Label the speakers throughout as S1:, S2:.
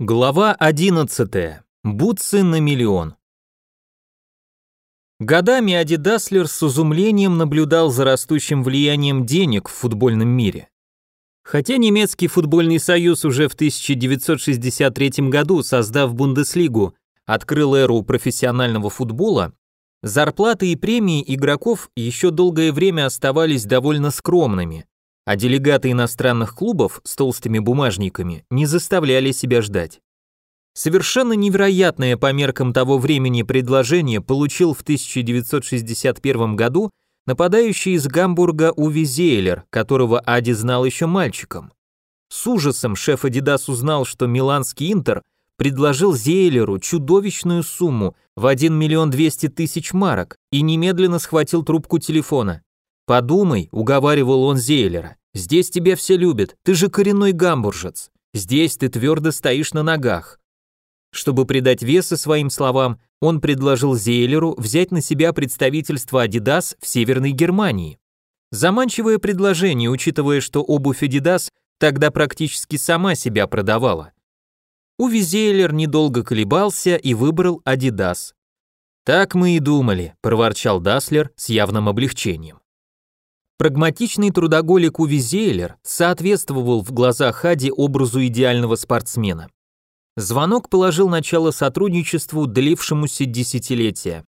S1: Глава 11. Бутсы на миллион. Годами Ади Даслер с изумлением наблюдал за растущим влиянием денег в футбольном мире. Хотя немецкий футбольный союз уже в 1963 году, создав Бундеслигу, открыл эру профессионального футбола, зарплаты и премии игроков еще долгое время оставались довольно скромными, а делегаты иностранных клубов с толстыми бумажниками не заставляли себя ждать. Совершенно невероятное по меркам того времени предложение получил в 1961 году нападающий из Гамбурга Уви Зейлер, которого Ади знал еще мальчиком. С ужасом шеф Адидас узнал, что миланский Интер предложил Зейлеру чудовищную сумму в 1 миллион 200 тысяч марок и немедленно схватил трубку телефона. «Подумай», — уговаривал он Зейлера, Здесь тебя все любят, ты же коренной гамбуржец. Здесь ты твердо стоишь на ногах. Чтобы придать веса своим словам, он предложил Зейлеру взять на себя представительство Adidas в Северной Германии. Заманчивое предложение, учитывая, что обувь Adidas тогда практически сама себя продавала. Уви Зейлер недолго колебался и выбрал Adidas. «Так мы и думали», – проворчал Даслер с явным облегчением. Прагматичный трудоголик Уви Зейлер соответствовал в глазах Хади образу идеального спортсмена. Звонок положил начало сотрудничеству, длившемуся десятилетия.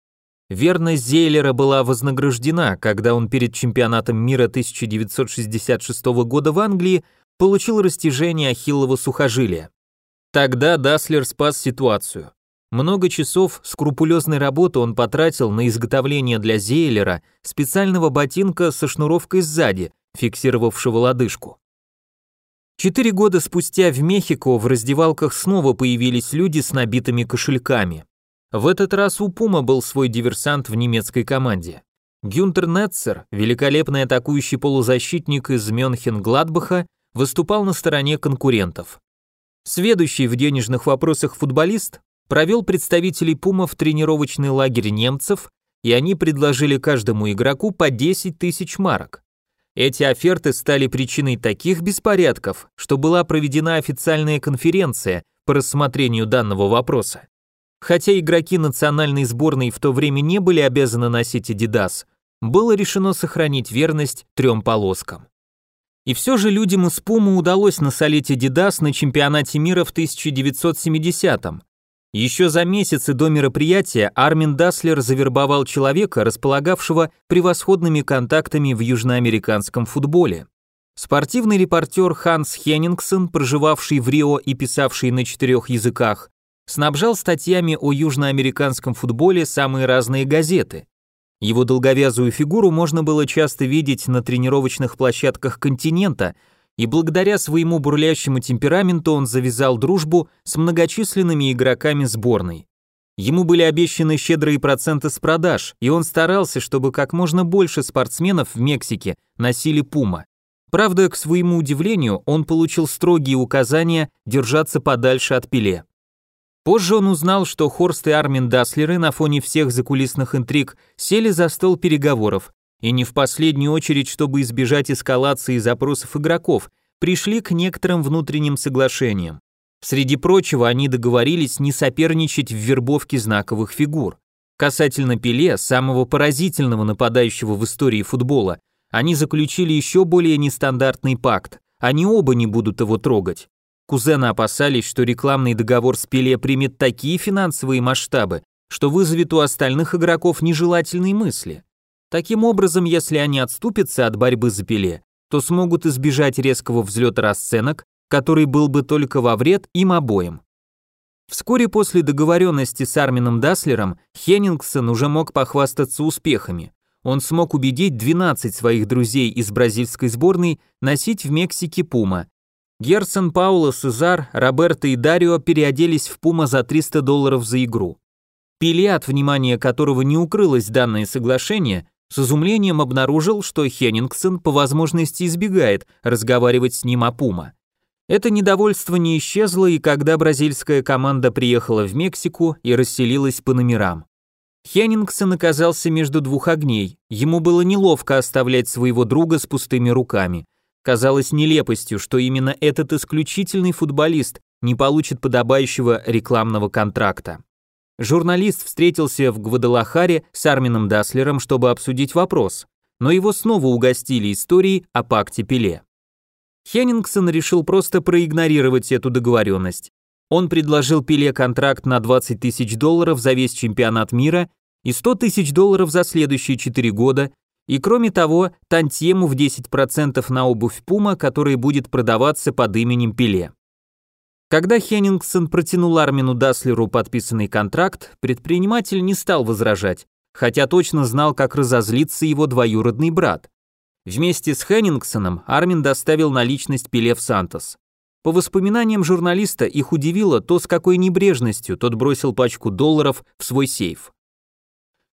S1: Верность Зейлера была вознаграждена, когда он перед чемпионатом мира 1966 года в Англии получил растяжение ахиллова сухожилия. Тогда Даслер спас ситуацию. Много часов скрупулезной работы он потратил на изготовление для Зейлера специального ботинка со шнуровкой сзади, фиксировавшего лодыжку. Четыре года спустя в Мехико в раздевалках снова появились люди с набитыми кошельками. В этот раз у Пума был свой диверсант в немецкой команде. Гюнтер Нетцер, великолепный атакующий полузащитник из Мюнхен-Гладбаха, выступал на стороне конкурентов. Сведущий в денежных вопросах футболист провел представителей Пума в тренировочный лагерь немцев, и они предложили каждому игроку по 10 тысяч марок. Эти оферты стали причиной таких беспорядков, что была проведена официальная конференция по рассмотрению данного вопроса. Хотя игроки национальной сборной в то время не были обязаны носить Adidas, было решено сохранить верность трем полоскам. И все же людям из Пумы удалось насолить Adidas на чемпионате мира в 1970-м, еще за месяцы до мероприятия Армин Даслер завербовал человека, располагавшего превосходными контактами в южноамериканском футболе. Спортивный репортер Ханс Хеннингсон, проживавший в Рио и писавший на четырех языках, снабжал статьями о южноамериканском футболе самые разные газеты. Его долговязую фигуру можно было часто видеть на тренировочных площадках континента – и благодаря своему бурлящему темпераменту он завязал дружбу с многочисленными игроками сборной. Ему были обещаны щедрые проценты с продаж, и он старался, чтобы как можно больше спортсменов в Мексике носили пума. Правда, к своему удивлению, он получил строгие указания держаться подальше от Пеле. Позже он узнал, что Хорст и Армин Даслеры на фоне всех закулисных интриг сели за стол переговоров, и не в последнюю очередь, чтобы избежать эскалации запросов игроков, пришли к некоторым внутренним соглашениям. Среди прочего, они договорились не соперничать в вербовке знаковых фигур. Касательно Пеле, самого поразительного нападающего в истории футбола, они заключили еще более нестандартный пакт. Они оба не будут его трогать. Кузены опасались, что рекламный договор с Пеле примет такие финансовые масштабы, что вызовет у остальных игроков нежелательные мысли. Таким образом, если они отступятся от борьбы за Пеле, то смогут избежать резкого взлета расценок, который был бы только во вред им обоим. Вскоре после договоренности с Армином Даслером Хеннингсон уже мог похвастаться успехами. Он смог убедить 12 своих друзей из бразильской сборной носить в Мексике пума. Герсон, Пауло, Сезар, Роберто и Дарио переоделись в пума за 300 долларов за игру. Пиле, от внимания которого не укрылось данное соглашение, с изумлением обнаружил, что Хеннингсон по возможности избегает разговаривать с ним о Пума. Это недовольство не исчезло, и когда бразильская команда приехала в Мексику и расселилась по номерам. Хеннингсон оказался между двух огней, ему было неловко оставлять своего друга с пустыми руками. Казалось нелепостью, что именно этот исключительный футболист не получит подобающего рекламного контракта. Журналист встретился в Гвадалахаре с Армином Даслером, чтобы обсудить вопрос, но его снова угостили историей о пакте Пеле. Хеннингсон решил просто проигнорировать эту договоренность. Он предложил Пеле контракт на 20 тысяч долларов за весь чемпионат мира и 100 тысяч долларов за следующие 4 года, и кроме того, тантьему в 10% на обувь Пума, которая будет продаваться под именем Пеле. Когда Хеннингсон протянул Армину Даслеру подписанный контракт, предприниматель не стал возражать, хотя точно знал, как разозлится его двоюродный брат. Вместе с Хеннингсоном Армин доставил наличность Пеле в Сантос. По воспоминаниям журналиста, их удивило то, с какой небрежностью тот бросил пачку долларов в свой сейф.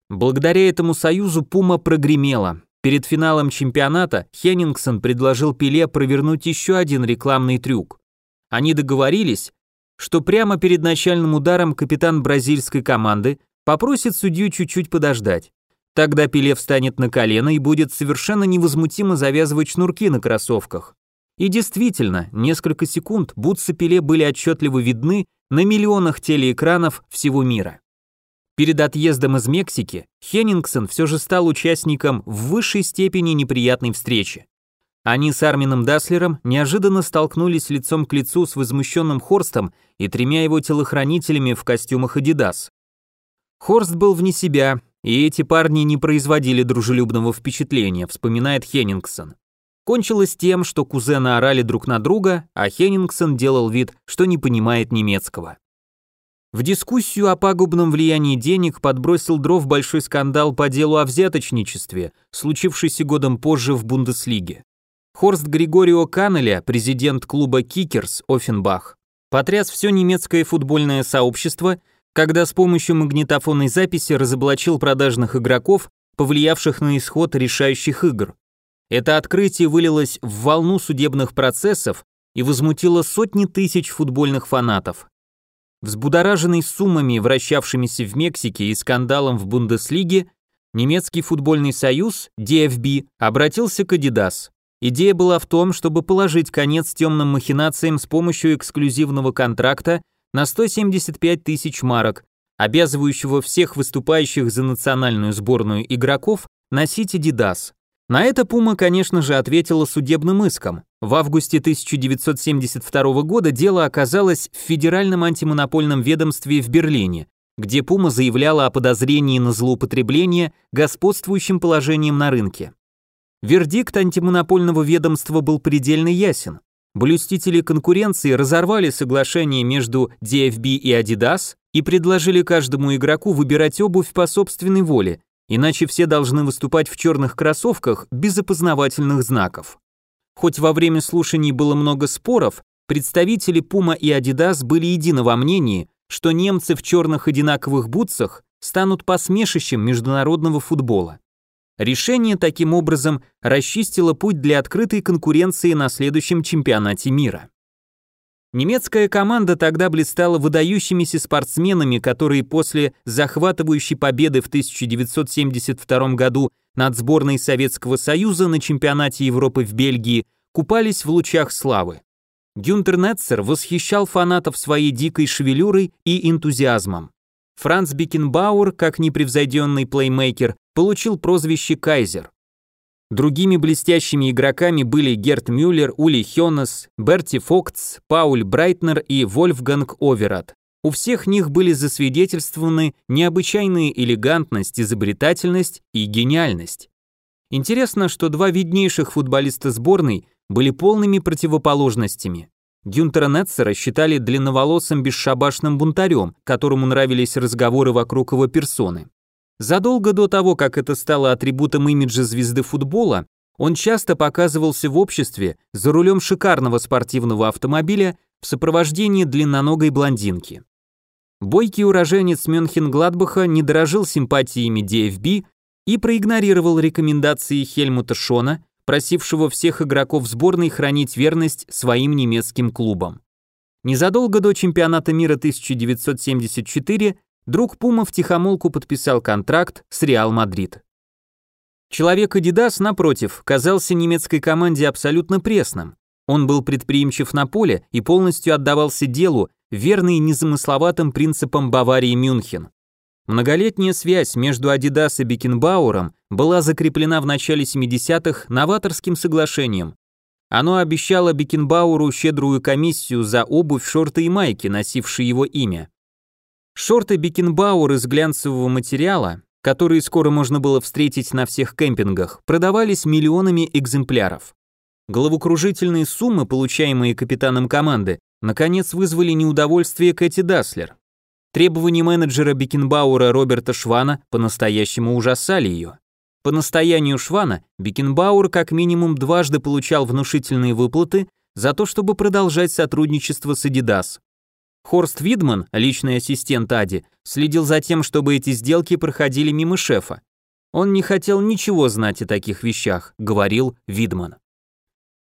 S1: Благодаря этому союзу Пума прогремела. Перед финалом чемпионата Хеннингсон предложил Пеле провернуть еще один рекламный трюк. Они договорились, что прямо перед начальным ударом капитан бразильской команды попросит судью чуть-чуть подождать. Тогда Пеле встанет на колено и будет совершенно невозмутимо завязывать шнурки на кроссовках. И действительно, несколько секунд бутсы Пеле были отчетливо видны на миллионах телеэкранов всего мира. Перед отъездом из Мексики Хеннингсон все же стал участником в высшей степени неприятной встречи. Они с Армином Даслером неожиданно столкнулись лицом к лицу с возмущенным Хорстом и тремя его телохранителями в костюмах Adidas. Хорст был вне себя, и эти парни не производили дружелюбного впечатления, вспоминает Хеннингсон. Кончилось тем, что кузены орали друг на друга, а Хеннингсон делал вид, что не понимает немецкого. В дискуссию о пагубном влиянии денег подбросил дров большой скандал по делу о взяточничестве, случившийся годом позже в Бундеслиге. Хорст Григорио Канеля, президент клуба Кикерс Оффенбах, потряс все немецкое футбольное сообщество, когда с помощью магнитофонной записи разоблачил продажных игроков, повлиявших на исход решающих игр. Это открытие вылилось в волну судебных процессов и возмутило сотни тысяч футбольных фанатов. Взбудораженный суммами, вращавшимися в Мексике и скандалом в Бундеслиге, немецкий футбольный союз, DFB, обратился к Adidas. Идея была в том, чтобы положить конец темным махинациям с помощью эксклюзивного контракта на 175 тысяч марок, обязывающего всех выступающих за национальную сборную игроков носить Adidas. На это Пума, конечно же, ответила судебным иском. В августе 1972 года дело оказалось в Федеральном антимонопольном ведомстве в Берлине, где Пума заявляла о подозрении на злоупотребление господствующим положением на рынке. Вердикт антимонопольного ведомства был предельно ясен. Блюстители конкуренции разорвали соглашение между DFB и Adidas и предложили каждому игроку выбирать обувь по собственной воле, иначе все должны выступать в черных кроссовках без опознавательных знаков. Хоть во время слушаний было много споров, представители Puma и Adidas были едины во мнении, что немцы в черных одинаковых бутсах станут посмешищем международного футбола. Решение таким образом расчистило путь для открытой конкуренции на следующем чемпионате мира. Немецкая команда тогда блистала выдающимися спортсменами, которые после захватывающей победы в 1972 году над сборной Советского Союза на чемпионате Европы в Бельгии купались в лучах славы. Гюнтер Нетцер восхищал фанатов своей дикой шевелюрой и энтузиазмом. Франц Бекенбауэр, как непревзойденный плеймейкер, получил прозвище «Кайзер». Другими блестящими игроками были Герт Мюллер, Ули Хёнес, Берти Фогтс, Пауль Брайтнер и Вольфганг Оверат. У всех них были засвидетельствованы необычайная элегантность, изобретательность и гениальность. Интересно, что два виднейших футболиста сборной были полными противоположностями. Гюнтера Нетцера считали длинноволосым бесшабашным бунтарем, которому нравились разговоры вокруг его персоны. Задолго до того, как это стало атрибутом имиджа звезды футбола, он часто показывался в обществе за рулем шикарного спортивного автомобиля в сопровождении длинноногой блондинки. Бойкий уроженец Мюнхен-Гладбаха не дорожил симпатиями DFB и проигнорировал рекомендации Хельмута Шона, просившего всех игроков сборной хранить верность своим немецким клубам. Незадолго до чемпионата мира 1974 друг Пума втихомолку подписал контракт с Реал Мадрид. Человек Адидас, напротив, казался немецкой команде абсолютно пресным. Он был предприимчив на поле и полностью отдавался делу, верный незамысловатым принципам Баварии Мюнхен. Многолетняя связь между Adidas и Бекенбауэром была закреплена в начале 70-х новаторским соглашением. Оно обещало Бекенбауэру щедрую комиссию за обувь, шорты и майки, носившие его имя. Шорты Бекенбауэр из глянцевого материала, которые скоро можно было встретить на всех кемпингах, продавались миллионами экземпляров. Головокружительные суммы, получаемые капитаном команды, наконец вызвали неудовольствие Кэти Даслер. Требования менеджера Бекенбауэра Роберта Швана по-настоящему ужасали ее. По настоянию Швана Бекенбауэр как минимум дважды получал внушительные выплаты за то, чтобы продолжать сотрудничество с Adidas. Хорст Видман, личный ассистент Ади, следил за тем, чтобы эти сделки проходили мимо шефа. Он не хотел ничего знать о таких вещах, говорил Видман.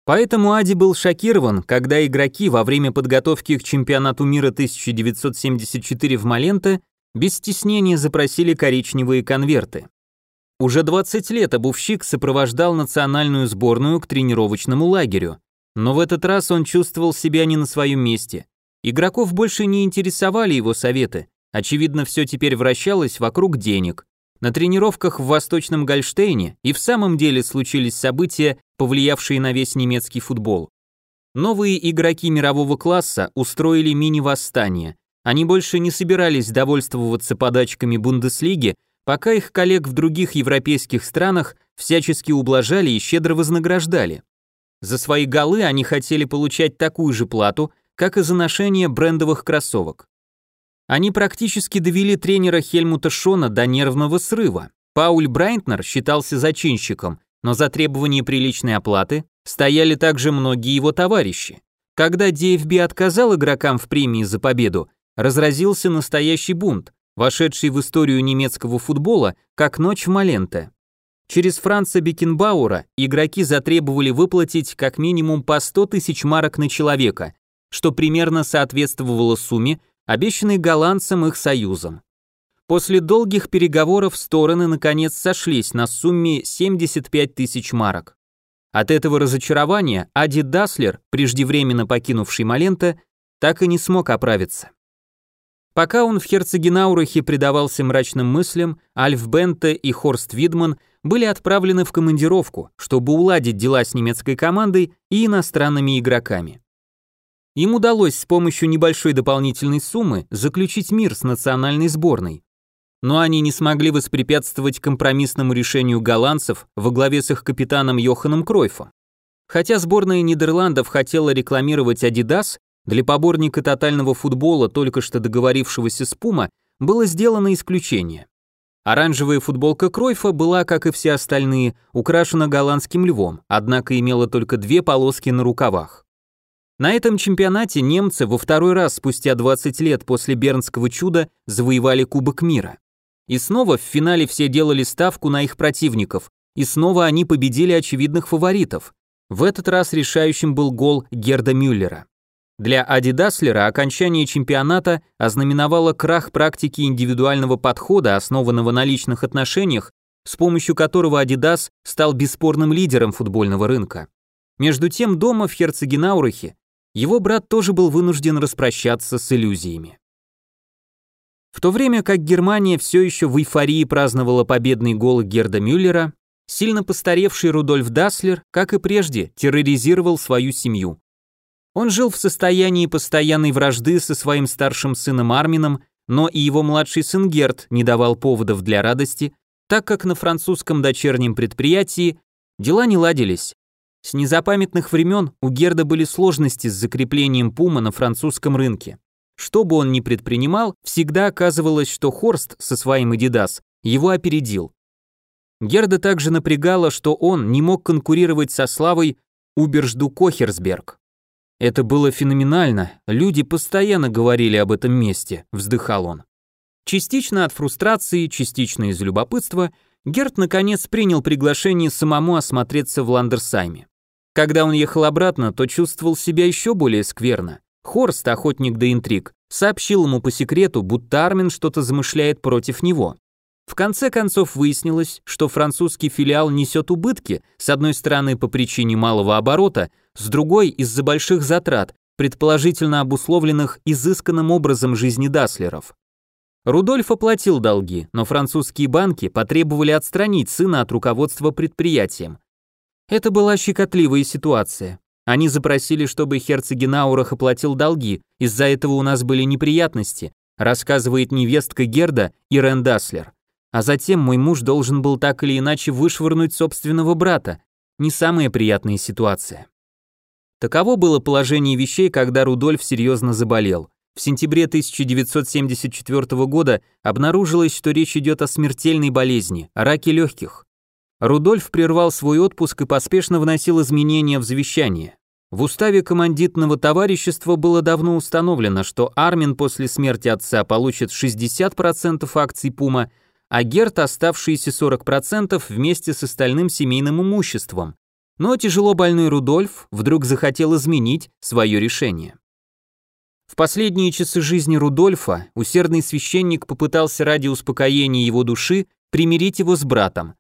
S1: Поэтому Ади был шокирован, когда игроки во время подготовки к чемпионату мира 1974 в Маленте без стеснения запросили коричневые конверты. Уже 20 лет обувщик сопровождал национальную сборную к тренировочному лагерю, но в этот раз он чувствовал себя не на своем месте. Игроков больше не интересовали его советы, очевидно, все теперь вращалось вокруг денег. На тренировках в Восточном Гольштейне и в самом деле случились события, повлиявшие на весь немецкий футбол. Новые игроки мирового класса устроили мини-восстание. Они больше не собирались довольствоваться подачками Бундеслиги, пока их коллег в других европейских странах всячески ублажали и щедро вознаграждали. За свои голы они хотели получать такую же плату, как и за ношение брендовых кроссовок. Они практически довели тренера Хельмута Шона до нервного срыва. Пауль Брайнтнер считался зачинщиком, но за требование приличной оплаты стояли также многие его товарищи. Когда DFB отказал игрокам в премии за победу, разразился настоящий бунт, вошедший в историю немецкого футбола как ночь в Маленте. Через Франца Бекенбауэра игроки затребовали выплатить как минимум по 100 тысяч марок на человека, что примерно соответствовало сумме, обещанный голландцам их союзом. После долгих переговоров стороны наконец сошлись на сумме 75 тысяч марок. От этого разочарования Ади Даслер, преждевременно покинувший Малента, так и не смог оправиться. Пока он в Херцегенаурахе предавался мрачным мыслям, Альф Бенте и Хорст Видман были отправлены в командировку, чтобы уладить дела с немецкой командой и иностранными игроками. Им удалось с помощью небольшой дополнительной суммы заключить мир с национальной сборной. Но они не смогли воспрепятствовать компромиссному решению голландцев во главе с их капитаном Йоханом Кройфом. Хотя сборная Нидерландов хотела рекламировать Adidas, для поборника тотального футбола, только что договорившегося с Пума, было сделано исключение. Оранжевая футболка Кройфа была, как и все остальные, украшена голландским львом, однако имела только две полоски на рукавах. На этом чемпионате немцы во второй раз спустя 20 лет после Бернского чуда завоевали Кубок мира. И снова в финале все делали ставку на их противников, и снова они победили очевидных фаворитов. В этот раз решающим был гол Герда Мюллера. Для Ади Даслера окончание чемпионата ознаменовало крах практики индивидуального подхода, основанного на личных отношениях, с помощью которого Adidas стал бесспорным лидером футбольного рынка. Между тем дома в Херцегенаурахе его брат тоже был вынужден распрощаться с иллюзиями. В то время как Германия все еще в эйфории праздновала победный гол Герда Мюллера, сильно постаревший Рудольф Даслер, как и прежде, терроризировал свою семью. Он жил в состоянии постоянной вражды со своим старшим сыном Армином, но и его младший сын Герд не давал поводов для радости, так как на французском дочернем предприятии дела не ладились, с незапамятных времен у Герда были сложности с закреплением Пума на французском рынке. Что бы он ни предпринимал, всегда оказывалось, что Хорст со своим Adidas его опередил. Герда также напрягало, что он не мог конкурировать со славой Убержду Кохерсберг. Это было феноменально, люди постоянно говорили об этом месте, вздыхал он. Частично от фрустрации, частично из любопытства, Герд наконец принял приглашение самому осмотреться в Ландерсайме. Когда он ехал обратно, то чувствовал себя еще более скверно. Хорст, охотник до интриг, сообщил ему по секрету, будто Армин что-то замышляет против него. В конце концов выяснилось, что французский филиал несет убытки, с одной стороны по причине малого оборота, с другой из-за больших затрат, предположительно обусловленных изысканным образом жизни Даслеров. Рудольф оплатил долги, но французские банки потребовали отстранить сына от руководства предприятием. Это была щекотливая ситуация. Они запросили, чтобы Херцегенаурах оплатил долги, из-за этого у нас были неприятности, рассказывает невестка Герда Ирен Даслер. А затем мой муж должен был так или иначе вышвырнуть собственного брата. Не самая приятная ситуация. Таково было положение вещей, когда Рудольф серьезно заболел. В сентябре 1974 года обнаружилось, что речь идет о смертельной болезни, о раке легких. Рудольф прервал свой отпуск и поспешно вносил изменения в завещание. В уставе командитного товарищества было давно установлено, что Армин после смерти отца получит 60% акций Пума, а Герт оставшиеся 40% вместе с остальным семейным имуществом. Но тяжело больной Рудольф вдруг захотел изменить свое решение. В последние часы жизни Рудольфа усердный священник попытался ради успокоения его души примирить его с братом.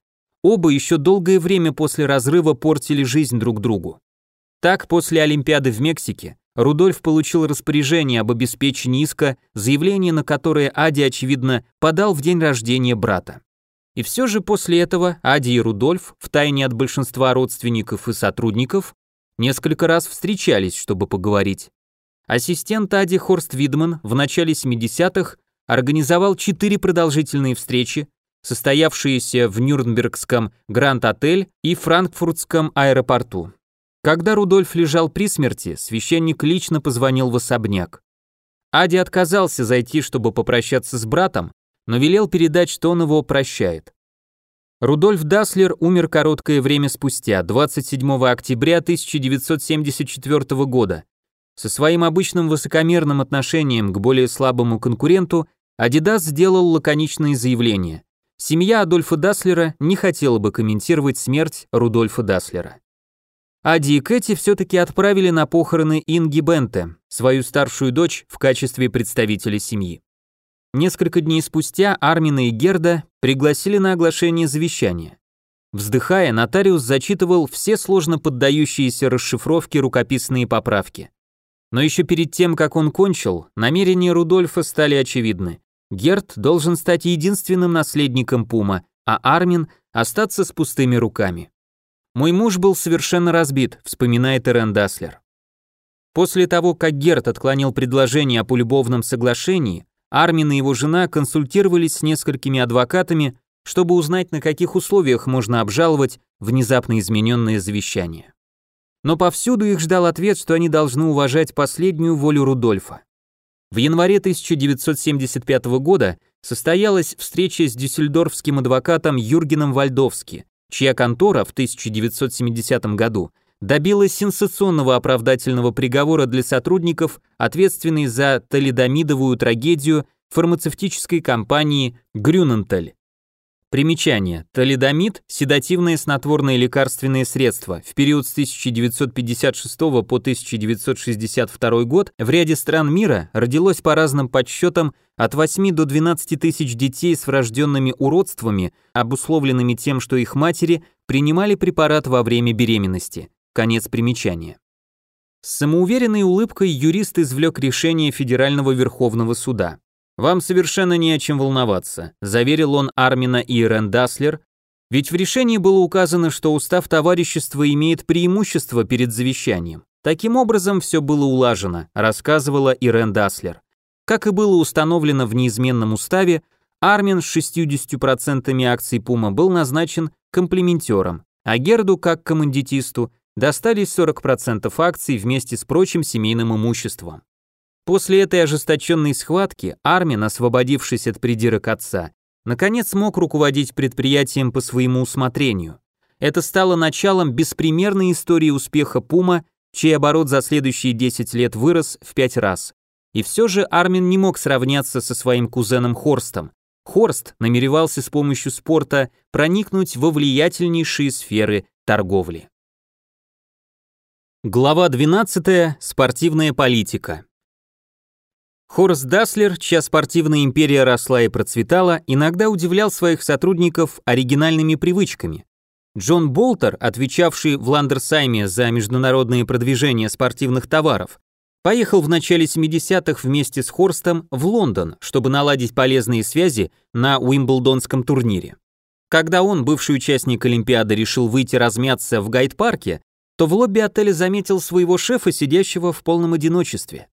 S1: Оба еще долгое время после разрыва портили жизнь друг другу. Так, после Олимпиады в Мексике, Рудольф получил распоряжение об обеспечении иска, заявление на которое Ади, очевидно, подал в день рождения брата. И все же после этого Ади и Рудольф, втайне от большинства родственников и сотрудников, несколько раз встречались, чтобы поговорить. Ассистент Ади Хорст Видман в начале 70-х организовал четыре продолжительные встречи, состоявшиеся в Нюрнбергском Гранд-отель и Франкфуртском аэропорту. Когда Рудольф лежал при смерти, священник лично позвонил в особняк. Ади отказался зайти, чтобы попрощаться с братом, но велел передать, что он его прощает. Рудольф Даслер умер короткое время спустя, 27 октября 1974 года. Со своим обычным высокомерным отношением к более слабому конкуренту Адидас сделал лаконичное заявление. Семья Адольфа Даслера не хотела бы комментировать смерть Рудольфа Даслера. Ади и Кэти все-таки отправили на похороны Инги Бенте, свою старшую дочь, в качестве представителя семьи. Несколько дней спустя Армина и Герда пригласили на оглашение завещания. Вздыхая, нотариус зачитывал все сложно поддающиеся расшифровке рукописные поправки. Но еще перед тем, как он кончил, намерения Рудольфа стали очевидны. Герд должен стать единственным наследником Пума, а Армин остаться с пустыми руками. Мой муж был совершенно разбит, вспоминает Эрен Даслер. После того, как Герт отклонил предложение о полюбовном соглашении, Армин и его жена консультировались с несколькими адвокатами, чтобы узнать, на каких условиях можно обжаловать внезапно измененное завещание. Но повсюду их ждал ответ, что они должны уважать последнюю волю Рудольфа. В январе 1975 года состоялась встреча с дюссельдорфским адвокатом Юргеном Вальдовски, чья контора в 1970 году добилась сенсационного оправдательного приговора для сотрудников, ответственной за талидомидовую трагедию фармацевтической компании Грюненталь. Примечание. Талидомид – седативное снотворное лекарственное средство. В период с 1956 по 1962 год в ряде стран мира родилось по разным подсчетам от 8 до 12 тысяч детей с врожденными уродствами, обусловленными тем, что их матери принимали препарат во время беременности. Конец примечания. С самоуверенной улыбкой юрист извлек решение Федерального Верховного Суда. «Вам совершенно не о чем волноваться», заверил он Армина и Ирен Даслер, ведь в решении было указано, что устав товарищества имеет преимущество перед завещанием. Таким образом, все было улажено, рассказывала Ирен Даслер. Как и было установлено в неизменном уставе, Армин с 60% акций Пума был назначен комплементером, а Герду, как командитисту, достались 40% акций вместе с прочим семейным имуществом. После этой ожесточенной схватки Армин, освободившись от придирок отца, наконец смог руководить предприятием по своему усмотрению. Это стало началом беспримерной истории успеха Пума, чей оборот за следующие 10 лет вырос в 5 раз. И все же Армин не мог сравняться со своим кузеном Хорстом. Хорст намеревался с помощью спорта проникнуть во влиятельнейшие сферы торговли. Глава 12. Спортивная политика. Хорст Даслер, чья спортивная империя росла и процветала, иногда удивлял своих сотрудников оригинальными привычками. Джон Болтер, отвечавший в Ландерсайме за международное продвижение спортивных товаров, поехал в начале 70-х вместе с Хорстом в Лондон, чтобы наладить полезные связи на Уимблдонском турнире. Когда он, бывший участник Олимпиады, решил выйти размяться в Гайд-парке, то в лобби отеля заметил своего шефа, сидящего в полном одиночестве.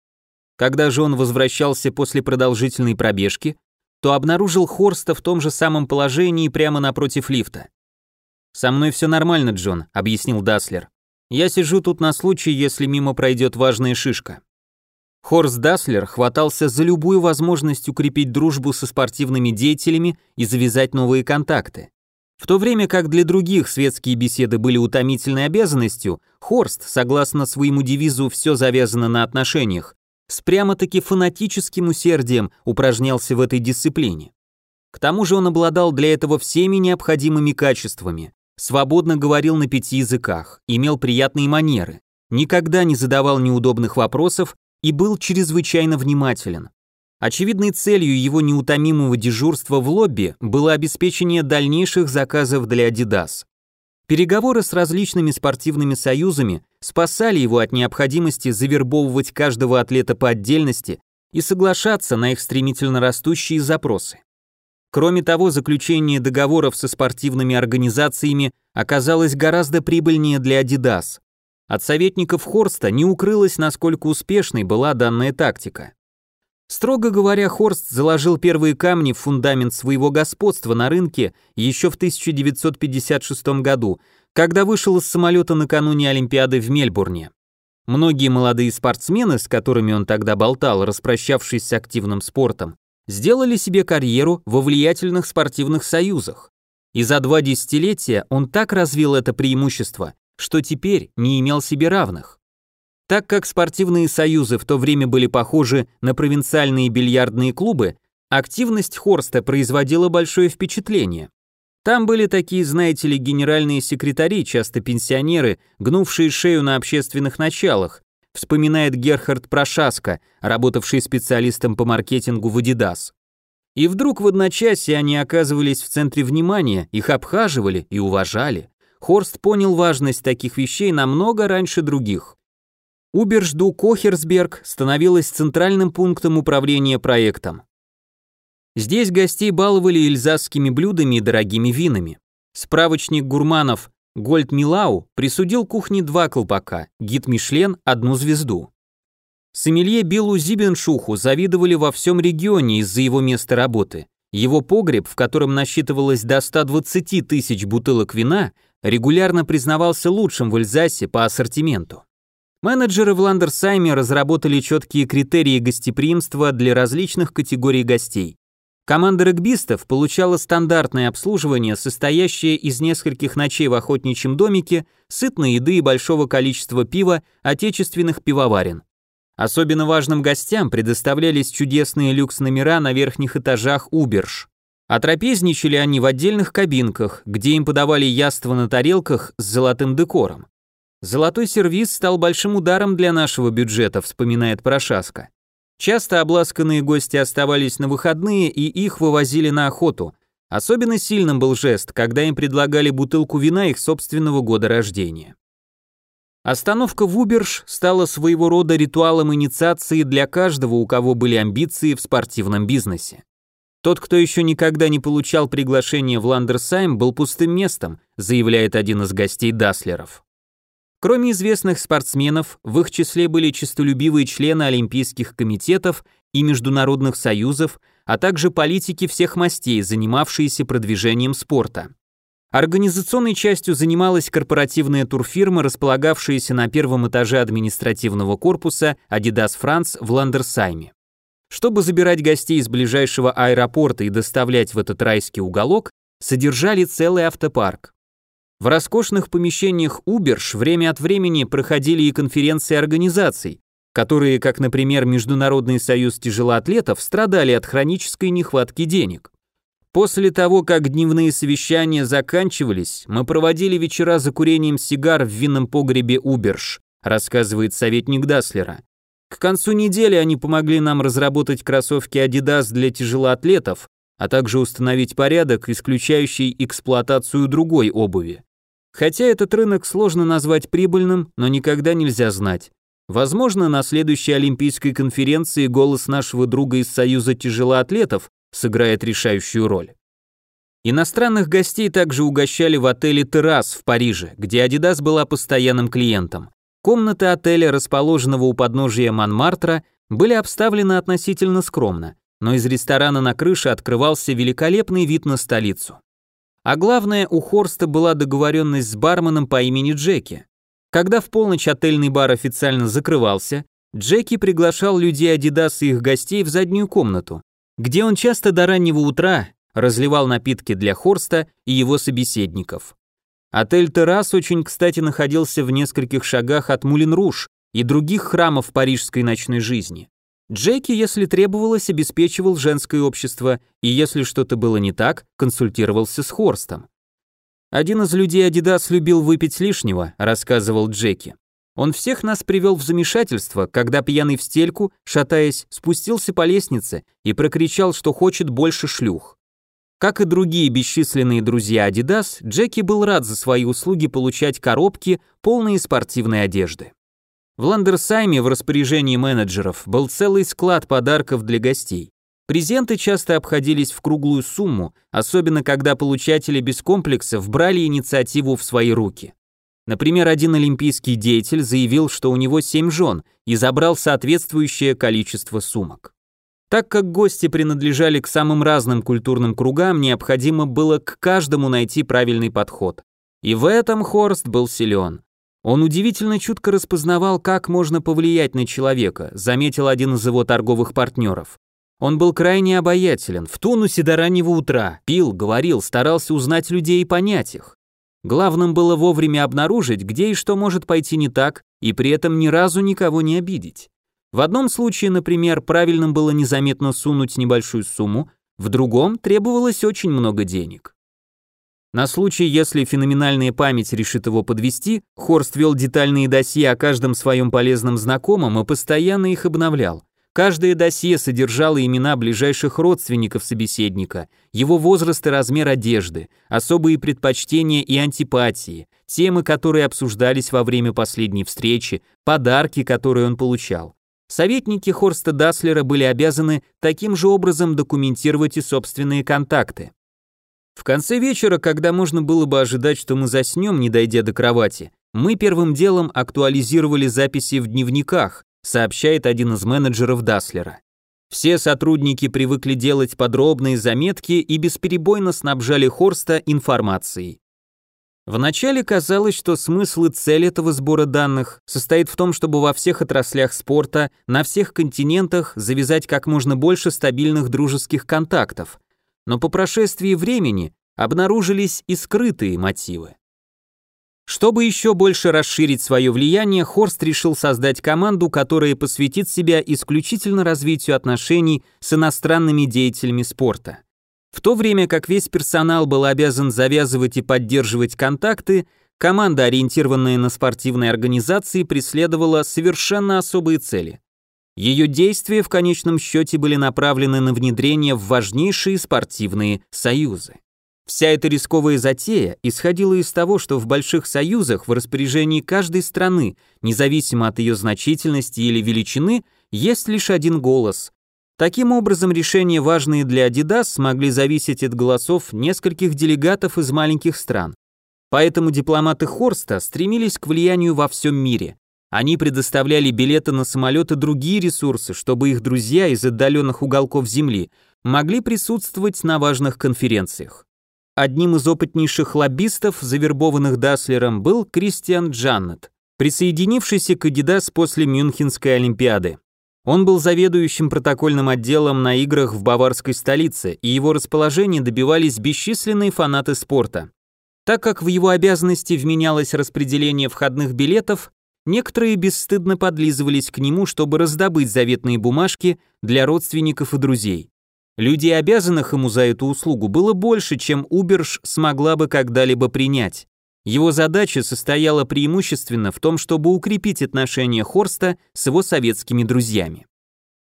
S1: Когда же он возвращался после продолжительной пробежки, то обнаружил Хорста в том же самом положении прямо напротив лифта. «Со мной все нормально, Джон», — объяснил Даслер. «Я сижу тут на случай, если мимо пройдет важная шишка». Хорст Даслер хватался за любую возможность укрепить дружбу со спортивными деятелями и завязать новые контакты. В то время как для других светские беседы были утомительной обязанностью, Хорст, согласно своему девизу «все завязано на отношениях», с прямо-таки фанатическим усердием упражнялся в этой дисциплине. К тому же он обладал для этого всеми необходимыми качествами, свободно говорил на пяти языках, имел приятные манеры, никогда не задавал неудобных вопросов и был чрезвычайно внимателен. Очевидной целью его неутомимого дежурства в лобби было обеспечение дальнейших заказов для Adidas. Переговоры с различными спортивными союзами спасали его от необходимости завербовывать каждого атлета по отдельности и соглашаться на их стремительно растущие запросы. Кроме того, заключение договоров со спортивными организациями оказалось гораздо прибыльнее для Adidas. От советников Хорста не укрылось, насколько успешной была данная тактика. Строго говоря, Хорст заложил первые камни в фундамент своего господства на рынке еще в 1956 году, когда вышел из самолета накануне Олимпиады в Мельбурне. Многие молодые спортсмены, с которыми он тогда болтал, распрощавшись с активным спортом, сделали себе карьеру во влиятельных спортивных союзах. И за два десятилетия он так развил это преимущество, что теперь не имел себе равных. Так как спортивные союзы в то время были похожи на провинциальные бильярдные клубы, активность Хорста производила большое впечатление. Там были такие, знаете ли, генеральные секретари, часто пенсионеры, гнувшие шею на общественных началах, вспоминает Герхард Прошаска, работавший специалистом по маркетингу в Adidas. И вдруг в одночасье они оказывались в центре внимания, их обхаживали и уважали. Хорст понял важность таких вещей намного раньше других. Убержду Кохерсберг становилась центральным пунктом управления проектом. Здесь гостей баловали эльзасскими блюдами и дорогими винами. Справочник гурманов Гольд Милау присудил кухне два колпака, гид Мишлен – одну звезду. Сомелье Биллу Зибеншуху завидовали во всем регионе из-за его места работы. Его погреб, в котором насчитывалось до 120 тысяч бутылок вина, регулярно признавался лучшим в Эльзасе по ассортименту. Менеджеры в Ландерсайме разработали четкие критерии гостеприимства для различных категорий гостей. Команда регбистов получала стандартное обслуживание, состоящее из нескольких ночей в охотничьем домике, сытной еды и большого количества пива отечественных пивоварен. Особенно важным гостям предоставлялись чудесные люкс-номера на верхних этажах Уберж. А трапезничали они в отдельных кабинках, где им подавали яства на тарелках с золотым декором. «Золотой сервиз стал большим ударом для нашего бюджета», вспоминает Прошаска. Часто обласканные гости оставались на выходные и их вывозили на охоту. Особенно сильным был жест, когда им предлагали бутылку вина их собственного года рождения. Остановка в Уберж стала своего рода ритуалом инициации для каждого, у кого были амбиции в спортивном бизнесе. Тот, кто еще никогда не получал приглашение в Ландерсайм, был пустым местом, заявляет один из гостей Даслеров. Кроме известных спортсменов, в их числе были честолюбивые члены олимпийских комитетов и международных союзов, а также политики всех мастей, занимавшиеся продвижением спорта. Организационной частью занималась корпоративная турфирма, располагавшаяся на первом этаже административного корпуса Adidas France в Ландерсайме. Чтобы забирать гостей из ближайшего аэропорта и доставлять в этот райский уголок, содержали целый автопарк. В роскошных помещениях Уберш время от времени проходили и конференции организаций, которые, как, например, Международный союз тяжелоатлетов, страдали от хронической нехватки денег. После того, как дневные совещания заканчивались, мы проводили вечера за курением сигар в винном погребе Уберш, рассказывает советник Даслера. К концу недели они помогли нам разработать кроссовки Adidas для тяжелоатлетов, а также установить порядок, исключающий эксплуатацию другой обуви. Хотя этот рынок сложно назвать прибыльным, но никогда нельзя знать. Возможно, на следующей Олимпийской конференции голос нашего друга из Союза тяжелоатлетов сыграет решающую роль. Иностранных гостей также угощали в отеле «Террас» в Париже, где Adidas была постоянным клиентом. Комнаты отеля, расположенного у подножия Монмартра, были обставлены относительно скромно, но из ресторана на крыше открывался великолепный вид на столицу. А главное, у Хорста была договоренность с барменом по имени Джеки. Когда в полночь отельный бар официально закрывался, Джеки приглашал людей Adidas и их гостей в заднюю комнату, где он часто до раннего утра разливал напитки для Хорста и его собеседников. Отель «Террас» очень кстати находился в нескольких шагах от Мулин-Руш и других храмов парижской ночной жизни. Джеки, если требовалось, обеспечивал женское общество, и если что-то было не так, консультировался с Хорстом. «Один из людей Адидас любил выпить лишнего», — рассказывал Джеки. «Он всех нас привел в замешательство, когда пьяный в стельку, шатаясь, спустился по лестнице и прокричал, что хочет больше шлюх. Как и другие бесчисленные друзья Adidas, Джеки был рад за свои услуги получать коробки, полные спортивной одежды. В Ландерсайме в распоряжении менеджеров был целый склад подарков для гостей. Презенты часто обходились в круглую сумму, особенно когда получатели без комплексов брали инициативу в свои руки. Например, один олимпийский деятель заявил, что у него семь жен и забрал соответствующее количество сумок. Так как гости принадлежали к самым разным культурным кругам, необходимо было к каждому найти правильный подход. И в этом Хорст был силен. Он удивительно чутко распознавал, как можно повлиять на человека, заметил один из его торговых партнеров. Он был крайне обаятелен, в тонусе до раннего утра, пил, говорил, старался узнать людей и понять их. Главным было вовремя обнаружить, где и что может пойти не так, и при этом ни разу никого не обидеть. В одном случае, например, правильным было незаметно сунуть небольшую сумму, в другом требовалось очень много денег. На случай, если феноменальная память решит его подвести, Хорст вел детальные досье о каждом своем полезном знакомом и постоянно их обновлял. Каждое досье содержало имена ближайших родственников собеседника, его возраст и размер одежды, особые предпочтения и антипатии, темы, которые обсуждались во время последней встречи, подарки, которые он получал. Советники Хорста Даслера были обязаны таким же образом документировать и собственные контакты. В конце вечера, когда можно было бы ожидать, что мы заснем, не дойдя до кровати, мы первым делом актуализировали записи в дневниках, сообщает один из менеджеров Даслера. Все сотрудники привыкли делать подробные заметки и бесперебойно снабжали Хорста информацией. Вначале казалось, что смысл и цель этого сбора данных состоит в том, чтобы во всех отраслях спорта, на всех континентах завязать как можно больше стабильных дружеских контактов, но по прошествии времени обнаружились и скрытые мотивы. Чтобы еще больше расширить свое влияние, Хорст решил создать команду, которая посвятит себя исключительно развитию отношений с иностранными деятелями спорта. В то время как весь персонал был обязан завязывать и поддерживать контакты, команда, ориентированная на спортивные организации, преследовала совершенно особые цели. Ее действия в конечном счете были направлены на внедрение в важнейшие спортивные союзы. Вся эта рисковая затея исходила из того, что в больших союзах в распоряжении каждой страны, независимо от ее значительности или величины, есть лишь один голос. Таким образом, решения, важные для Adidas, смогли зависеть от голосов нескольких делегатов из маленьких стран. Поэтому дипломаты Хорста стремились к влиянию во всем мире. Они предоставляли билеты на самолет и другие ресурсы, чтобы их друзья из отдаленных уголков Земли могли присутствовать на важных конференциях. Одним из опытнейших лоббистов, завербованных Даслером, был Кристиан Джаннет, присоединившийся к Adidas после Мюнхенской Олимпиады. Он был заведующим протокольным отделом на играх в баварской столице, и его расположение добивались бесчисленные фанаты спорта. Так как в его обязанности вменялось распределение входных билетов, Некоторые бесстыдно подлизывались к нему, чтобы раздобыть заветные бумажки для родственников и друзей. Людей, обязанных ему за эту услугу, было больше, чем Уберш смогла бы когда-либо принять. Его задача состояла преимущественно в том, чтобы укрепить отношения Хорста с его советскими друзьями.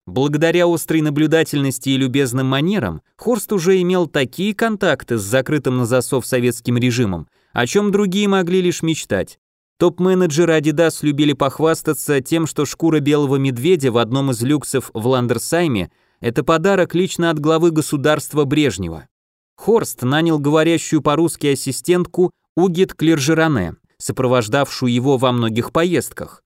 S1: Благодаря острой наблюдательности и любезным манерам, Хорст уже имел такие контакты с закрытым на засов советским режимом, о чем другие могли лишь мечтать. Топ-менеджеры Adidas любили похвастаться тем, что шкура белого медведя в одном из люксов в Ландерсайме – это подарок лично от главы государства Брежнева. Хорст нанял говорящую по-русски ассистентку Угит Клержеране, сопровождавшую его во многих поездках.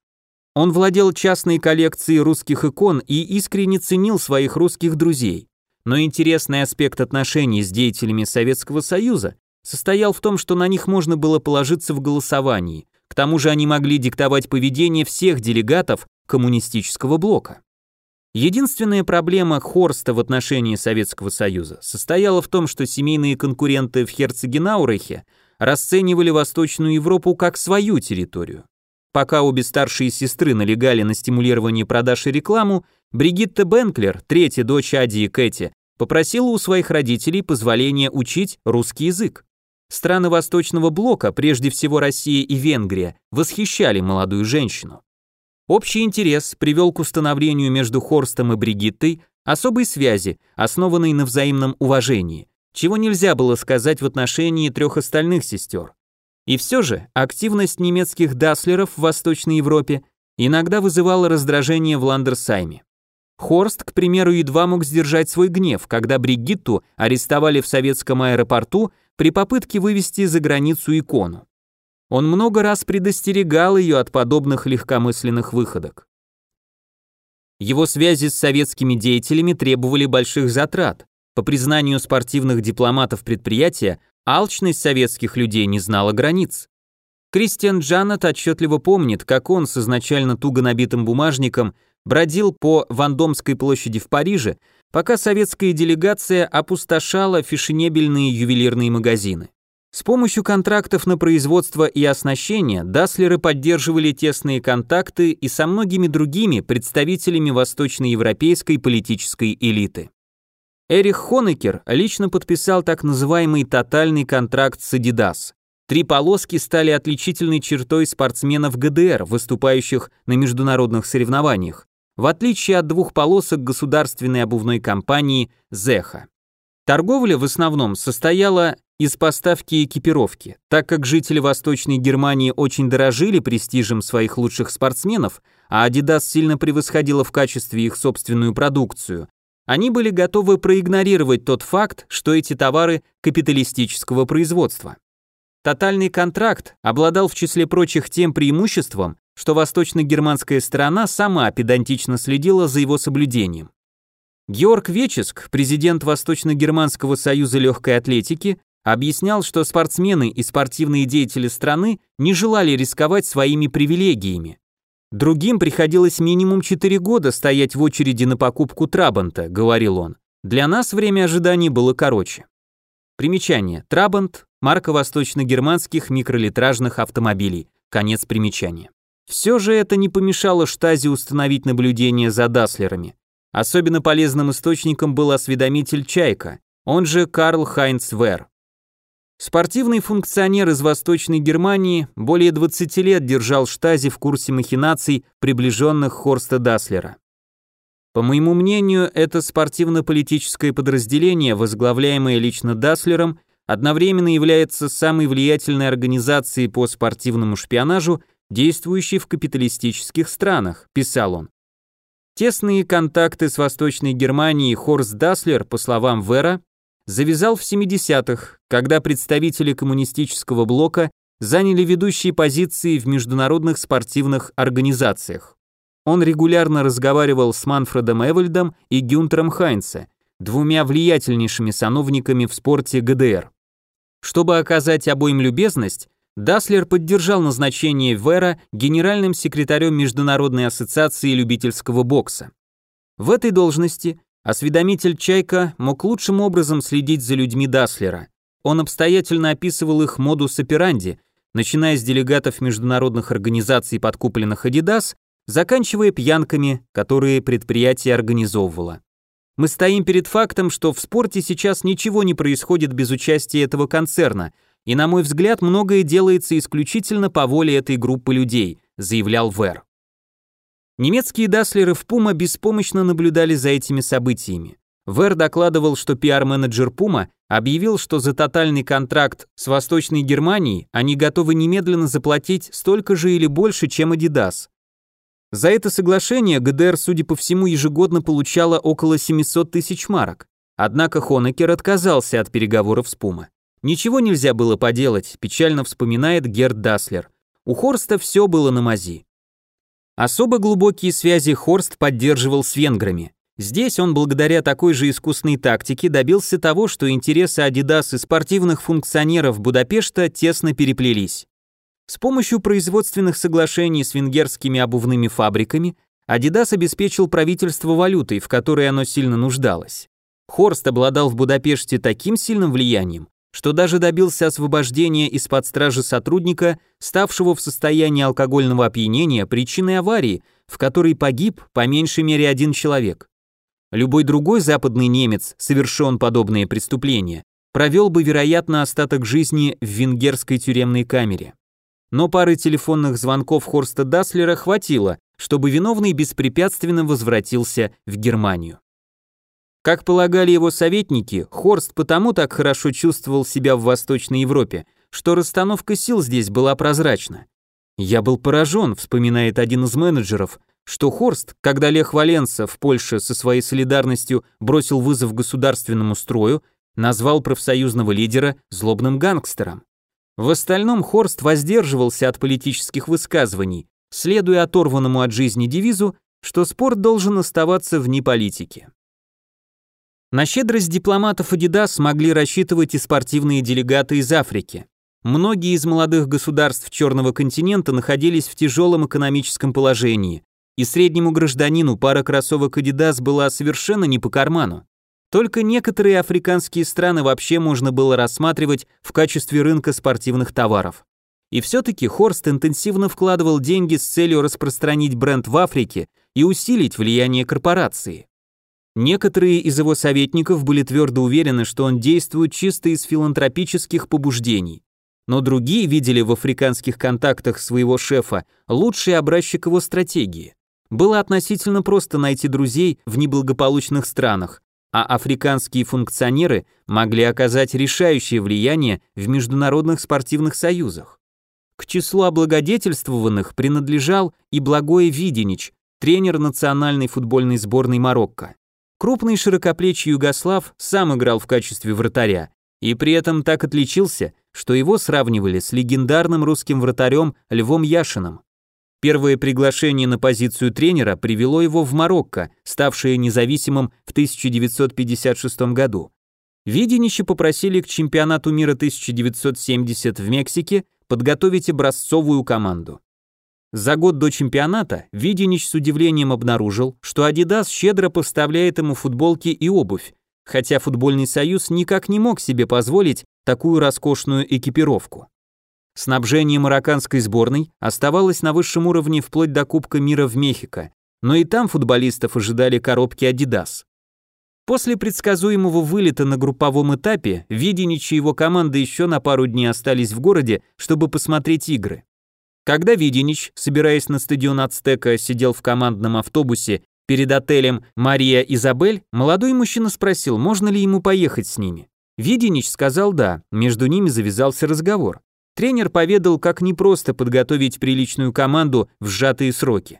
S1: Он владел частной коллекцией русских икон и искренне ценил своих русских друзей. Но интересный аспект отношений с деятелями Советского Союза состоял в том, что на них можно было положиться в голосовании. К тому же они могли диктовать поведение всех делегатов коммунистического блока. Единственная проблема Хорста в отношении Советского Союза состояла в том, что семейные конкуренты в Херцегенаурахе расценивали Восточную Европу как свою территорию. Пока обе старшие сестры налегали на стимулирование продаж и рекламу, Бригитта Бенклер, третья дочь Ади и Кэти, попросила у своих родителей позволения учить русский язык. Страны Восточного блока, прежде всего Россия и Венгрия, восхищали молодую женщину. Общий интерес привел к установлению между Хорстом и Бригиттой особой связи, основанной на взаимном уважении, чего нельзя было сказать в отношении трех остальных сестер. И все же активность немецких даслеров в Восточной Европе иногда вызывала раздражение в Ландерсайме. Хорст, к примеру, едва мог сдержать свой гнев, когда Бригитту арестовали в советском аэропорту при попытке вывести за границу икону. Он много раз предостерегал ее от подобных легкомысленных выходок. Его связи с советскими деятелями требовали больших затрат. По признанию спортивных дипломатов предприятия, Алчность советских людей не знала границ. Кристиан Джанет отчетливо помнит, как он с изначально туго набитым бумажником бродил по Вандомской площади в Париже, пока советская делегация опустошала фешенебельные ювелирные магазины. С помощью контрактов на производство и оснащение Даслеры поддерживали тесные контакты и со многими другими представителями восточноевропейской политической элиты. Эрих Хонекер лично подписал так называемый тотальный контракт с Adidas. Три полоски стали отличительной чертой спортсменов ГДР, выступающих на международных соревнованиях, в отличие от двух полосок государственной обувной компании Зеха. Торговля в основном состояла из поставки экипировки, так как жители Восточной Германии очень дорожили престижем своих лучших спортсменов, а Adidas сильно превосходила в качестве их собственную продукцию, они были готовы проигнорировать тот факт, что эти товары капиталистического производства. Тотальный контракт обладал в числе прочих тем преимуществом, что восточно-германская сторона сама педантично следила за его соблюдением. Георг Веческ, президент Восточно-германского союза легкой атлетики, объяснял, что спортсмены и спортивные деятели страны не желали рисковать своими привилегиями, Другим приходилось минимум 4 года стоять в очереди на покупку Трабанта, говорил он. Для нас время ожидания было короче. Примечание. Трабант – марка восточно-германских микролитражных автомобилей. Конец примечания. Все же это не помешало Штази установить наблюдение за Даслерами. Особенно полезным источником был осведомитель Чайка, он же Карл Хайнц Вер. Спортивный функционер из Восточной Германии более 20 лет держал Штази в курсе махинаций, приближенных Хорста Даслера. По моему мнению, это спортивно-политическое подразделение, возглавляемое лично Даслером, одновременно является самой влиятельной организацией по спортивному шпионажу, действующей в капиталистических странах, писал он. Тесные контакты с Восточной Германией Хорст Даслер, по словам Вера, завязал в 70-х, когда представители коммунистического блока заняли ведущие позиции в международных спортивных организациях. Он регулярно разговаривал с Манфредом Эвальдом и Гюнтером Хайнце, двумя влиятельнейшими сановниками в спорте ГДР. Чтобы оказать обоим любезность, Даслер поддержал назначение Вера генеральным секретарем Международной ассоциации любительского бокса. В этой должности Осведомитель Чайка мог лучшим образом следить за людьми Даслера. Он обстоятельно описывал их модус операнди, начиная с делегатов международных организаций, подкупленных Adidas, заканчивая пьянками, которые предприятие организовывало. Мы стоим перед фактом, что в спорте сейчас ничего не происходит без участия этого концерна, и, на мой взгляд, многое делается исключительно по воле этой группы людей, заявлял Вер. Немецкие даслеры в Пума беспомощно наблюдали за этими событиями. Вер докладывал, что пиар-менеджер Пума объявил, что за тотальный контракт с Восточной Германией они готовы немедленно заплатить столько же или больше, чем Adidas. За это соглашение ГДР, судя по всему, ежегодно получала около 700 тысяч марок. Однако Хонекер отказался от переговоров с Пума. Ничего нельзя было поделать, печально вспоминает Герд Даслер. У Хорста все было на мази. Особо глубокие связи Хорст поддерживал с венграми. Здесь он благодаря такой же искусной тактике добился того, что интересы Adidas и спортивных функционеров Будапешта тесно переплелись. С помощью производственных соглашений с венгерскими обувными фабриками Adidas обеспечил правительство валютой, в которой оно сильно нуждалось. Хорст обладал в Будапеште таким сильным влиянием, что даже добился освобождения из-под стражи сотрудника, ставшего в состоянии алкогольного опьянения причиной аварии, в которой погиб по меньшей мере один человек. Любой другой западный немец, совершен подобные преступления, провел бы, вероятно, остаток жизни в венгерской тюремной камере. Но пары телефонных звонков Хорста Даслера хватило, чтобы виновный беспрепятственно возвратился в Германию. Как полагали его советники, Хорст потому так хорошо чувствовал себя в Восточной Европе, что расстановка сил здесь была прозрачна. «Я был поражен», — вспоминает один из менеджеров, что Хорст, когда Лех Валенса в Польше со своей солидарностью бросил вызов государственному строю, назвал профсоюзного лидера злобным гангстером. В остальном Хорст воздерживался от политических высказываний, следуя оторванному от жизни девизу, что спорт должен оставаться вне политики. На щедрость дипломатов Adidas могли рассчитывать и спортивные делегаты из Африки. Многие из молодых государств Черного континента находились в тяжелом экономическом положении, и среднему гражданину пара кроссовок Adidas была совершенно не по карману. Только некоторые африканские страны вообще можно было рассматривать в качестве рынка спортивных товаров. И все-таки Хорст интенсивно вкладывал деньги с целью распространить бренд в Африке и усилить влияние корпорации. Некоторые из его советников были твердо уверены, что он действует чисто из филантропических побуждений, но другие видели в африканских контактах своего шефа лучший образчик его стратегии. Было относительно просто найти друзей в неблагополучных странах, а африканские функционеры могли оказать решающее влияние в международных спортивных союзах. К числу облагодетельствованных принадлежал и Благое Виденич, тренер национальной футбольной сборной Марокко. Крупный широкоплечий югослав сам играл в качестве вратаря, и при этом так отличился, что его сравнивали с легендарным русским вратарем Львом Яшиным. Первое приглашение на позицию тренера привело его в Марокко, ставшее независимым в 1956 году. Виденича попросили к чемпионату мира 1970 в Мексике подготовить образцовую команду. За год до чемпионата Виденич с удивлением обнаружил, что Adidas щедро поставляет ему футболки и обувь, хотя футбольный союз никак не мог себе позволить такую роскошную экипировку. Снабжение марокканской сборной оставалось на высшем уровне вплоть до Кубка мира в Мехико, но и там футболистов ожидали коробки Adidas. После предсказуемого вылета на групповом этапе Виденич и его команда еще на пару дней остались в городе, чтобы посмотреть игры. Когда Виденич, собираясь на стадион Ацтека, сидел в командном автобусе перед отелем «Мария Изабель», молодой мужчина спросил, можно ли ему поехать с ними. Виденич сказал «да», между ними завязался разговор. Тренер поведал, как непросто подготовить приличную команду в сжатые сроки.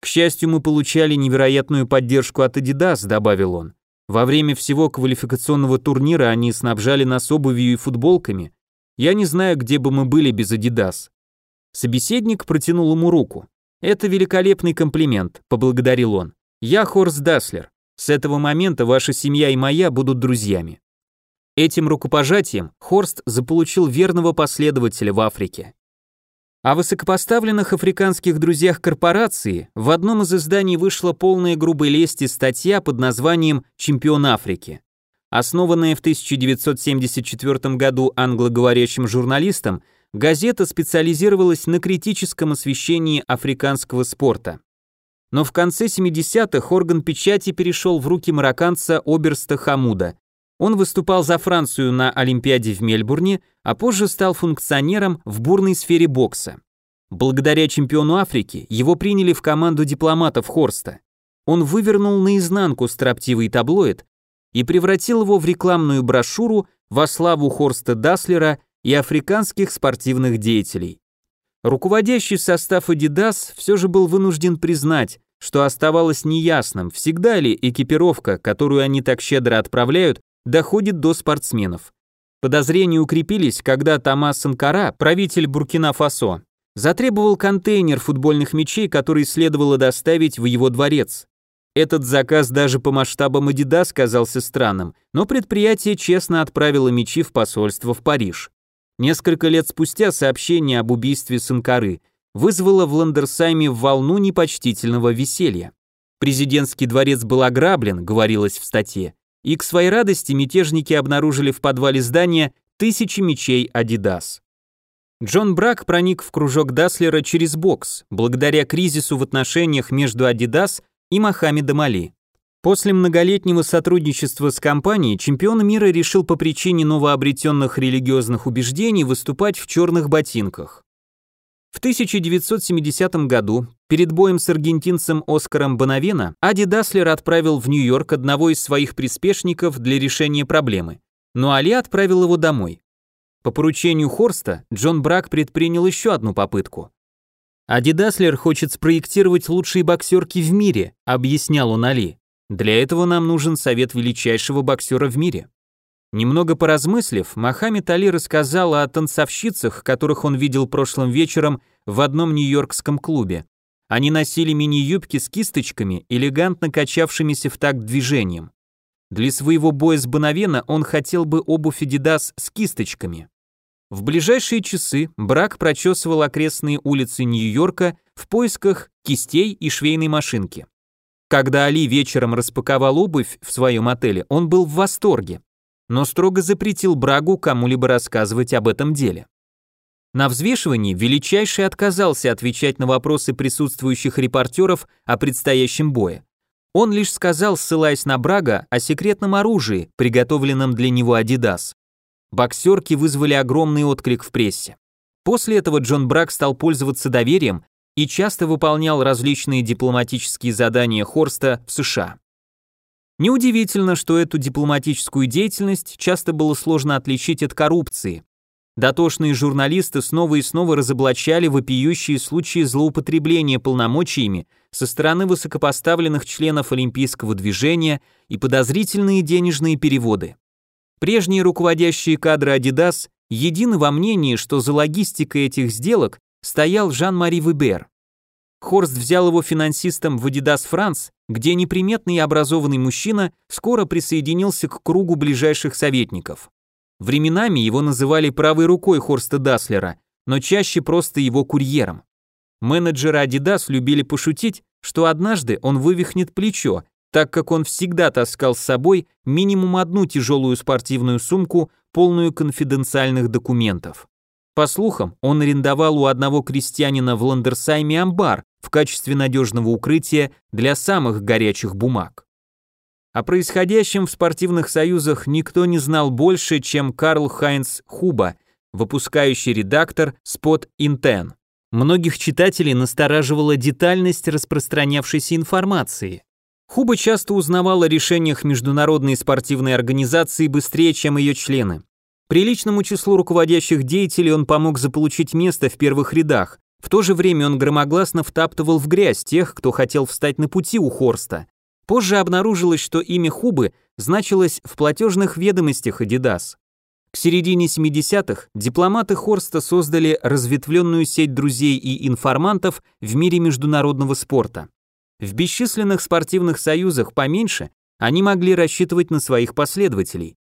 S1: «К счастью, мы получали невероятную поддержку от Adidas», добавил он. «Во время всего квалификационного турнира они снабжали нас обувью и футболками. Я не знаю, где бы мы были без Adidas. Собеседник протянул ему руку. «Это великолепный комплимент», — поблагодарил он. «Я Хорст Даслер. С этого момента ваша семья и моя будут друзьями». Этим рукопожатием Хорст заполучил верного последователя в Африке. О высокопоставленных африканских друзьях корпорации в одном из изданий вышла полная грубой лести статья под названием «Чемпион Африки». Основанная в 1974 году англоговорящим журналистом, газета специализировалась на критическом освещении африканского спорта. Но в конце 70-х орган печати перешел в руки марокканца Оберста Хамуда. Он выступал за Францию на Олимпиаде в Мельбурне, а позже стал функционером в бурной сфере бокса. Благодаря чемпиону Африки его приняли в команду дипломатов Хорста. Он вывернул наизнанку строптивый таблоид и превратил его в рекламную брошюру во славу Хорста Даслера и африканских спортивных деятелей. Руководящий состав Adidas все же был вынужден признать, что оставалось неясным, всегда ли экипировка, которую они так щедро отправляют, доходит до спортсменов. Подозрения укрепились, когда Томас Санкара, правитель Буркина-Фасо, затребовал контейнер футбольных мячей, который следовало доставить в его дворец. Этот заказ даже по масштабам Adidas казался странным, но предприятие честно отправило мячи в посольство в Париж. Несколько лет спустя сообщение об убийстве Санкары вызвало в Ландерсайме волну непочтительного веселья. Президентский дворец был ограблен, говорилось в статье, и к своей радости мятежники обнаружили в подвале здания тысячи мечей Adidas. Джон Брак проник в кружок Даслера через бокс, благодаря кризису в отношениях между Adidas и Мохаммедом Али. После многолетнего сотрудничества с компанией чемпион мира решил по причине новообретенных религиозных убеждений выступать в черных ботинках. В 1970 году, перед боем с аргентинцем Оскаром Бонавена, Ади Даслер отправил в Нью-Йорк одного из своих приспешников для решения проблемы, но Али отправил его домой. По поручению Хорста Джон Брак предпринял еще одну попытку. Ади Даслер хочет спроектировать лучшие боксерки в мире, объяснял он Али. Для этого нам нужен совет величайшего боксера в мире. Немного поразмыслив, Мохаммед Али рассказал о танцовщицах, которых он видел прошлым вечером в одном нью-йоркском клубе. Они носили мини-юбки с кисточками, элегантно качавшимися в такт движением. Для своего боя с Бонавена он хотел бы обувь Adidas с кисточками. В ближайшие часы Брак прочесывал окрестные улицы Нью-Йорка в поисках кистей и швейной машинки. Когда Али вечером распаковал обувь в своем отеле, он был в восторге, но строго запретил Брагу кому-либо рассказывать об этом деле. На взвешивании Величайший отказался отвечать на вопросы присутствующих репортеров о предстоящем бое. Он лишь сказал, ссылаясь на Брага, о секретном оружии, приготовленном для него Adidas. Боксерки вызвали огромный отклик в прессе. После этого Джон Брак стал пользоваться доверием и часто выполнял различные дипломатические задания Хорста в США. Неудивительно, что эту дипломатическую деятельность часто было сложно отличить от коррупции. Дотошные журналисты снова и снова разоблачали вопиющие случаи злоупотребления полномочиями со стороны высокопоставленных членов олимпийского движения и подозрительные денежные переводы. Прежние руководящие кадры Adidas едины во мнении, что за логистикой этих сделок стоял Жан-Мари Вебер. Хорст взял его финансистом в Adidas France, где неприметный и образованный мужчина скоро присоединился к кругу ближайших советников. Временами его называли правой рукой Хорста Даслера, но чаще просто его курьером. Менеджеры Adidas любили пошутить, что однажды он вывихнет плечо, так как он всегда таскал с собой минимум одну тяжелую спортивную сумку, полную конфиденциальных документов. По слухам, он арендовал у одного крестьянина в Ландерсайме амбар в качестве надежного укрытия для самых горячих бумаг. О происходящем в спортивных союзах никто не знал больше, чем Карл Хайнц Хуба, выпускающий редактор Spot Inten. Многих читателей настораживала детальность распространявшейся информации. Хуба часто узнавал о решениях Международной спортивной организации быстрее, чем ее члены. Приличному числу руководящих деятелей он помог заполучить место в первых рядах. В то же время он громогласно втаптывал в грязь тех, кто хотел встать на пути у Хорста. Позже обнаружилось, что имя Хубы значилось в платежных ведомостях Adidas. К середине 70-х дипломаты Хорста создали разветвленную сеть друзей и информантов в мире международного спорта. В бесчисленных спортивных союзах поменьше они могли рассчитывать на своих последователей.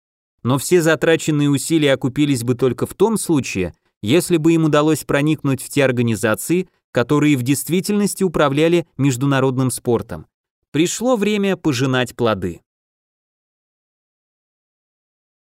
S1: Но все затраченные усилия окупились бы только в том случае, если бы им удалось проникнуть в те организации, которые в действительности управляли международным спортом. Пришло время пожинать плоды.